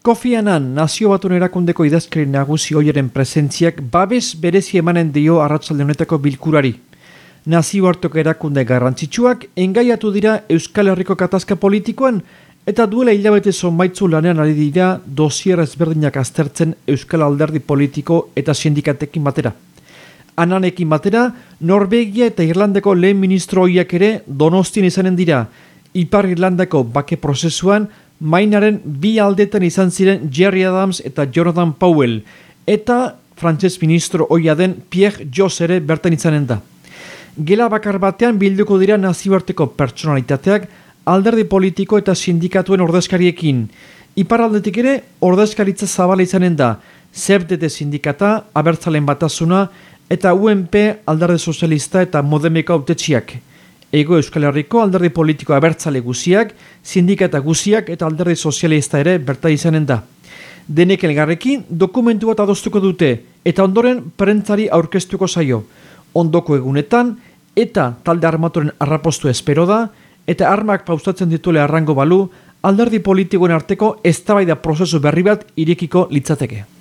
Kofi Annan, nazio batun erakundeko idazkari nagusi hoiaren presentziak babes berezi emanen dio arratsalde honetako bilkurari. Nazio hartoko erakunde garrantzitsuak engaiatu dira Euskal Herriko katazka politikoan eta duela hilabete zonbaitzu lanean ari dira dosier ezberdinak aztertzen Euskal Alderdi politiko eta sindikatekin batera. Ananekin batera, Norvegia eta Irlandeko lehen ministro hoiak ere donostin izanen dira, Ipar Irlandako bake prozesuan mainaren bi aldetan izan ziren Jerry Adams eta Jonathan Powell, eta frantses ministro oia den Pierre Jos ere bertan izanen da. Gela bakar batean bilduko dira nazioarteko pertsonalitateak alderdi politiko eta sindikatuen ordezkariekin. Ipar aldetik ere ordezkaritza zabala izanen da, zebdete sindikata, abertzalen batasuna, eta UNP alderdi sozialista eta modemeko autetxiak. Ego Euskal Herriko alderdi politiko abertzale guziak, sindikata guziak eta alderdi sozialista ere berta izanen da. Denek elgarrekin dokumentu bat adostuko dute eta ondoren prentzari aurkeztuko zaio. Ondoko egunetan eta talde armatoren arrapostu espero da eta armak pausatzen ditule arrango balu alderdi politikoen arteko eztabaida prozesu berri bat irekiko litzateke.